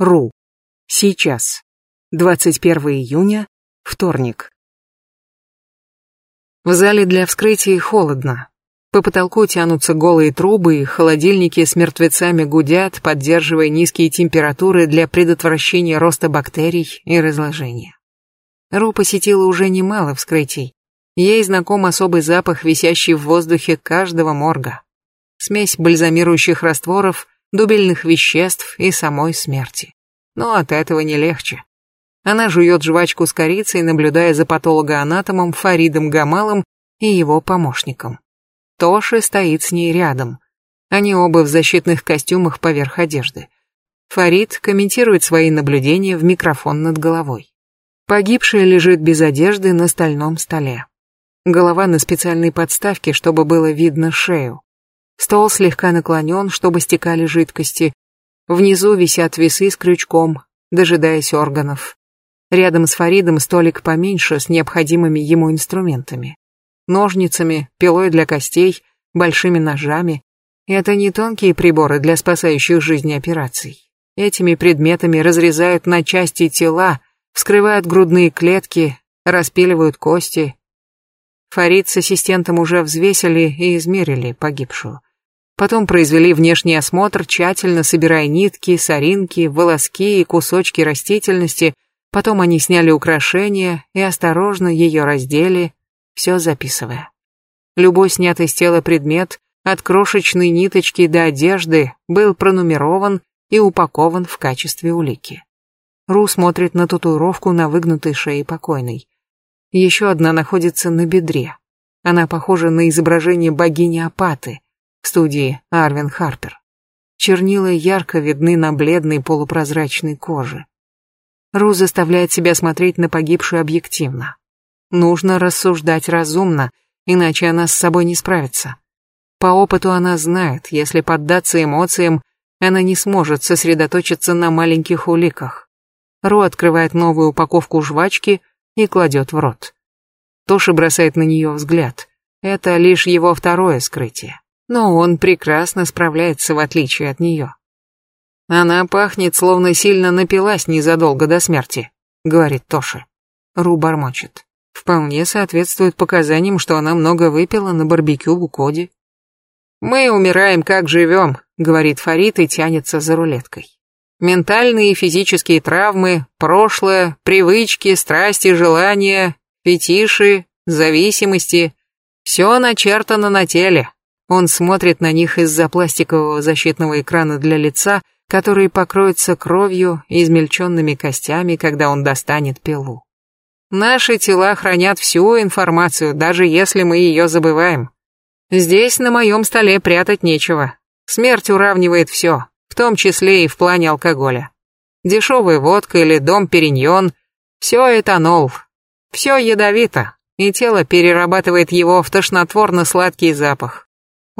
ру. Сейчас. 21 июня, вторник. В зале для вскрытия холодно. По потолку тянутся голые трубы, холодильники с мертвецами гудят, поддерживая низкие температуры для предотвращения роста бактерий и разложения. Ру посетила уже немало вскрытий. Ей знаком особый запах, висящий в воздухе каждого морга. Смесь бальзамирующих растворов – дубильных веществ и самой смерти. Но от этого не легче. Она жует жвачку с корицей, наблюдая за патологоанатомом Фаридом Гамалом и его помощником. Тоши стоит с ней рядом. Они оба в защитных костюмах поверх одежды. Фарид комментирует свои наблюдения в микрофон над головой. Погибшая лежит без одежды на стальном столе. Голова на специальной подставке, чтобы было видно шею. Стол слегка наклонен, чтобы стекали жидкости. Внизу висят весы с крючком, дожидаясь органов. Рядом с Фаридом столик поменьше с необходимыми ему инструментами. Ножницами, пилой для костей, большими ножами. Это не тонкие приборы для спасающих жизни операций. Этими предметами разрезают на части тела, вскрывают грудные клетки, распиливают кости. Фарид с ассистентом уже взвесили и измерили погибшую. Потом произвели внешний осмотр, тщательно собирая нитки, соринки, волоски и кусочки растительности. Потом они сняли украшения и осторожно ее раздели, все записывая. Любой снятый с тела предмет, от крошечной ниточки до одежды, был пронумерован и упакован в качестве улики. Ру смотрит на татуировку на выгнутой шее покойной. Еще одна находится на бедре. Она похожа на изображение богини Апаты – студии Арвин Харпер. Чернила ярко видны на бледной полупрозрачной коже. Ру заставляет себя смотреть на погибшую объективно. Нужно рассуждать разумно, иначе она с собой не справится. По опыту она знает, если поддаться эмоциям, она не сможет сосредоточиться на маленьких уликах. Ру открывает новую упаковку жвачки и кладет в рот. Тоша бросает на нее взгляд. Это лишь его второе скрытие но он прекрасно справляется в отличие от нее. Она пахнет, словно сильно напилась незадолго до смерти, говорит Тоши. Ру бормочет. Вполне соответствует показаниям, что она много выпила на барбекю в Укоде. «Мы умираем, как живем», — говорит Фарид и тянется за рулеткой. «Ментальные и физические травмы, прошлое, привычки, страсти, желания, фетиши, зависимости — все начертано на теле, он смотрит на них из-за пластикового защитного экрана для лица, который покроется кровью и измельченными костями, когда он достанет пилу. Наши тела хранят всю информацию, даже если мы ее забываем. Здесь на моем столе прятать нечего. Смерть уравнивает все, в том числе и в плане алкоголя. Дешевая водка или дом периньон – все этанол. Все ядовито, и тело перерабатывает его в тошнотворно-сладкий запах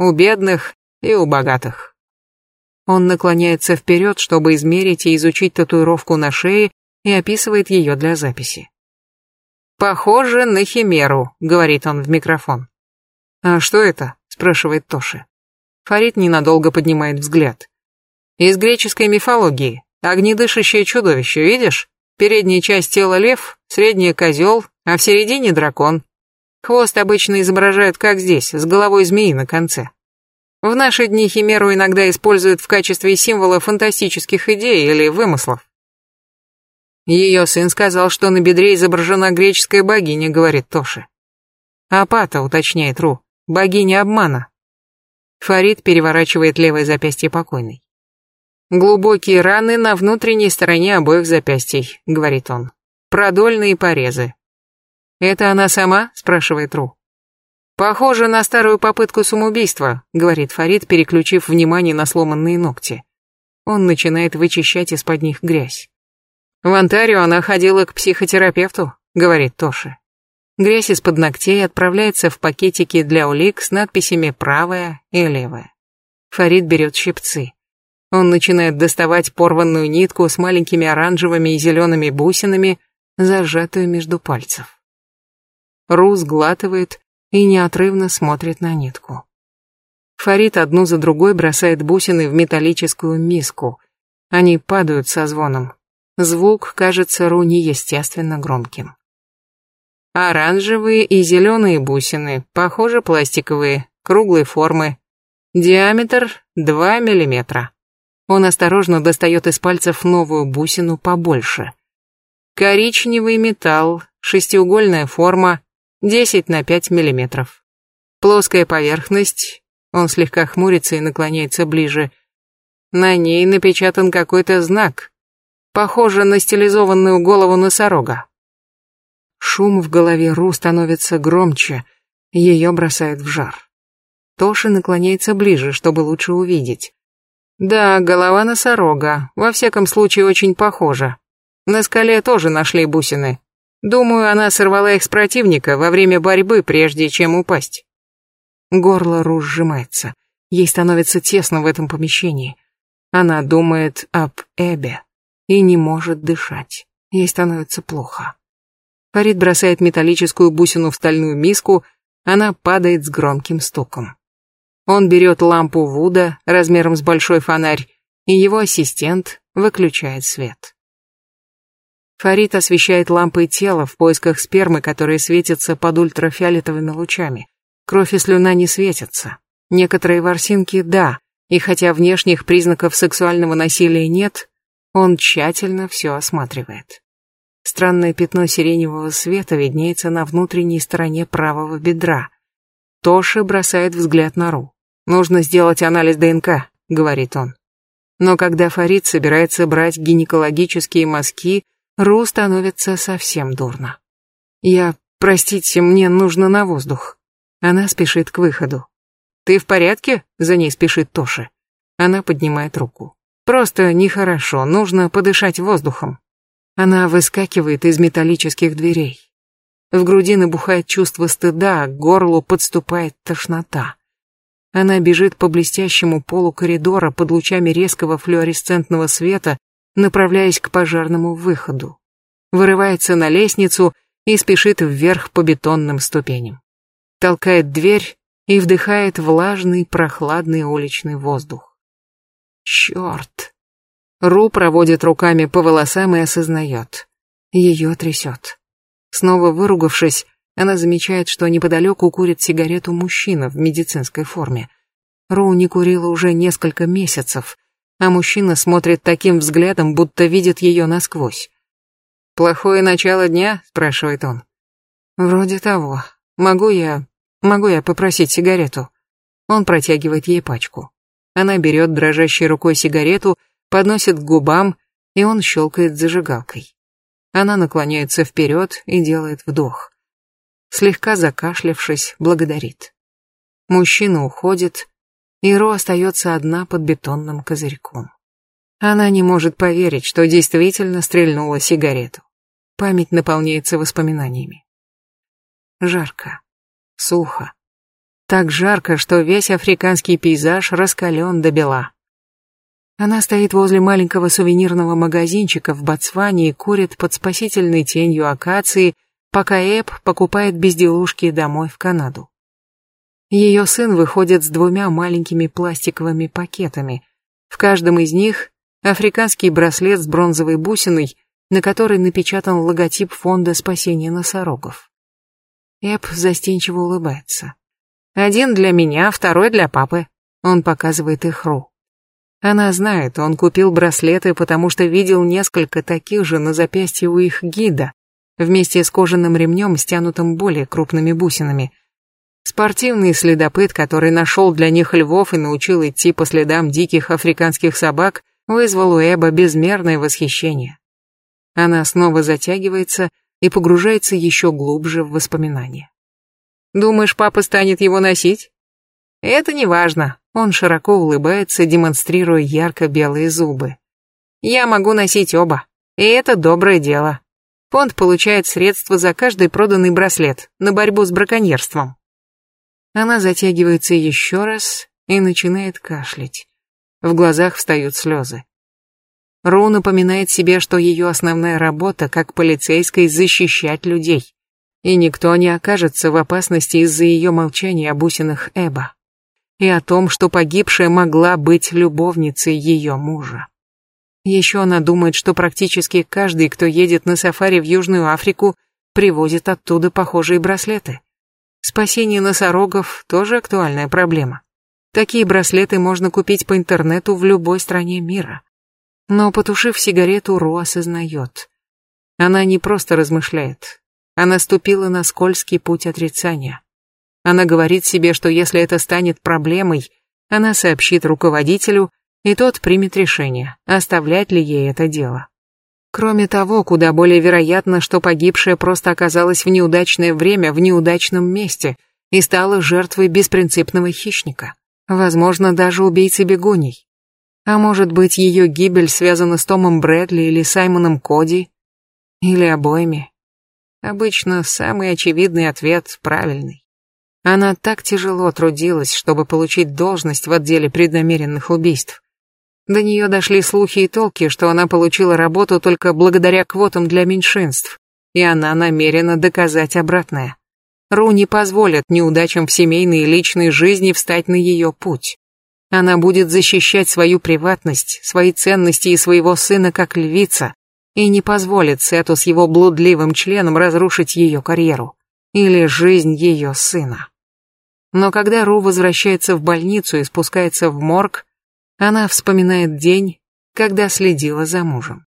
у бедных и у богатых. Он наклоняется вперед, чтобы измерить и изучить татуировку на шее, и описывает ее для записи. «Похоже на химеру», — говорит он в микрофон. «А что это?» — спрашивает Тоши. Фарид ненадолго поднимает взгляд. «Из греческой мифологии. Огнедышащее чудовище, видишь? Передняя часть тела лев, средняя козел, а в середине дракон. Хвост обычно изображают как здесь, с головой змеи на конце. В наши дни химеру иногда используют в качестве символа фантастических идей или вымыслов. Ее сын сказал, что на бедре изображена греческая богиня, говорит Тоши. Апата, уточняет Ру, богиня обмана. Фарид переворачивает левое запястье покойной. Глубокие раны на внутренней стороне обоих запястий, говорит он. Продольные порезы. «Это она сама?» – спрашивает Ру. «Похоже на старую попытку самоубийства», – говорит Фарид, переключив внимание на сломанные ногти. Он начинает вычищать из-под них грязь. «В Онтарио она ходила к психотерапевту», — говорит Тоши. Грязь из-под ногтей отправляется в пакетики для улик с надписями «правая» и «левая». Фарид берет щипцы. Он начинает доставать порванную нитку с маленькими оранжевыми и зелеными бусинами, зажатую между пальцев. Ру сглатывает и неотрывно смотрит на нитку. Фарид одну за другой бросает бусины в металлическую миску. Они падают со звоном. Звук кажется Ру неестественно громким. Оранжевые и зеленые бусины, похоже, пластиковые, круглой формы. Диаметр 2 миллиметра. Он осторожно достает из пальцев новую бусину побольше. Коричневый металл, шестиугольная форма, 10 на 5 миллиметров. Плоская поверхность, он слегка хмурится и наклоняется ближе. На ней напечатан какой-то знак, похоже на стилизованную голову носорога. Шум в голове Ру становится громче, ее бросает в жар. Тоша наклоняется ближе, чтобы лучше увидеть. Да, голова носорога, во всяком случае очень похожа. На скале тоже нашли бусины, Думаю, она сорвала их с противника во время борьбы, прежде чем упасть. Горло Руж сжимается. Ей становится тесно в этом помещении. Она думает об Эбе и не может дышать. Ей становится плохо. Фарид бросает металлическую бусину в стальную миску, она падает с громким стуком. Он берет лампу Вуда размером с большой фонарь, и его ассистент выключает свет. Фарит освещает лампой тело в поисках спермы, которая светится под ультрафиолетовыми лучами. Кровь и слюна не светятся. Некоторые ворсинки – да, и хотя внешних признаков сексуального насилия нет, он тщательно все осматривает. Странное пятно сиреневого света виднеется на внутренней стороне правого бедра. Тоши бросает взгляд на Ру. «Нужно сделать анализ ДНК», — говорит он. Но когда Фарид собирается брать гинекологические мазки, Ру становится совсем дурно. Я, простите, мне нужно на воздух. Она спешит к выходу. Ты в порядке? За ней спешит Тоши. Она поднимает руку. Просто нехорошо, нужно подышать воздухом. Она выскакивает из металлических дверей. В груди набухает чувство стыда, к горлу подступает тошнота. Она бежит по блестящему полу коридора под лучами резкого флуоресцентного света, направляясь к пожарному выходу. Вырывается на лестницу и спешит вверх по бетонным ступеням. Толкает дверь и вдыхает влажный, прохладный уличный воздух. Черт! Ру проводит руками по волосам и осознает. Ее трясет. Снова выругавшись, она замечает, что неподалеку курит сигарету мужчина в медицинской форме. Ру не курила уже несколько месяцев — а мужчина смотрит таким взглядом, будто видит ее насквозь. «Плохое начало дня?» — спрашивает он. «Вроде того. Могу я... могу я попросить сигарету?» Он протягивает ей пачку. Она берет дрожащей рукой сигарету, подносит к губам, и он щелкает зажигалкой. Она наклоняется вперед и делает вдох. Слегка закашлявшись, благодарит. Мужчина уходит, Иро остается одна под бетонным козырьком. Она не может поверить, что действительно стрельнула сигарету. Память наполняется воспоминаниями. Жарко. Сухо. Так жарко, что весь африканский пейзаж раскален до бела. Она стоит возле маленького сувенирного магазинчика в Ботсване и курит под спасительной тенью акации, пока Эб покупает безделушки домой в Канаду. Ее сын выходит с двумя маленькими пластиковыми пакетами. В каждом из них африканский браслет с бронзовой бусиной, на которой напечатан логотип Фонда спасения носорогов. Эп застенчиво улыбается. «Один для меня, второй для папы», — он показывает их Ру. Она знает, он купил браслеты, потому что видел несколько таких же на запястье у их гида, вместе с кожаным ремнем, стянутым более крупными бусинами — Спортивный следопыт, который нашел для них львов и научил идти по следам диких африканских собак, вызвал у Эба безмерное восхищение. Она снова затягивается и погружается еще глубже в воспоминания. «Думаешь, папа станет его носить?» «Это не важно. Он широко улыбается, демонстрируя ярко-белые зубы. «Я могу носить оба, и это доброе дело. Фонд получает средства за каждый проданный браслет на борьбу с браконьерством. Она затягивается еще раз и начинает кашлять. В глазах встают слезы. Ру напоминает себе, что ее основная работа, как полицейской, защищать людей. И никто не окажется в опасности из-за ее молчания о бусинах Эба. И о том, что погибшая могла быть любовницей ее мужа. Еще она думает, что практически каждый, кто едет на сафари в Южную Африку, привозит оттуда похожие браслеты. Спасение носорогов тоже актуальная проблема. Такие браслеты можно купить по интернету в любой стране мира. Но потушив сигарету, Ру осознает. Она не просто размышляет. Она ступила на скользкий путь отрицания. Она говорит себе, что если это станет проблемой, она сообщит руководителю, и тот примет решение, оставлять ли ей это дело. Кроме того, куда более вероятно, что погибшая просто оказалась в неудачное время в неудачном месте и стала жертвой беспринципного хищника. Возможно, даже убийцы бегуней. А может быть, ее гибель связана с Томом Брэдли или Саймоном Коди? Или обоими? Обычно самый очевидный ответ правильный. Она так тяжело трудилась, чтобы получить должность в отделе преднамеренных убийств. До нее дошли слухи и толки, что она получила работу только благодаря квотам для меньшинств, и она намерена доказать обратное. Ру не позволят неудачам в семейной и личной жизни встать на ее путь. Она будет защищать свою приватность, свои ценности и своего сына как львица, и не позволит Сету с его блудливым членом разрушить ее карьеру или жизнь ее сына. Но когда Ру возвращается в больницу и спускается в морг, она вспоминает день, когда следила за мужем.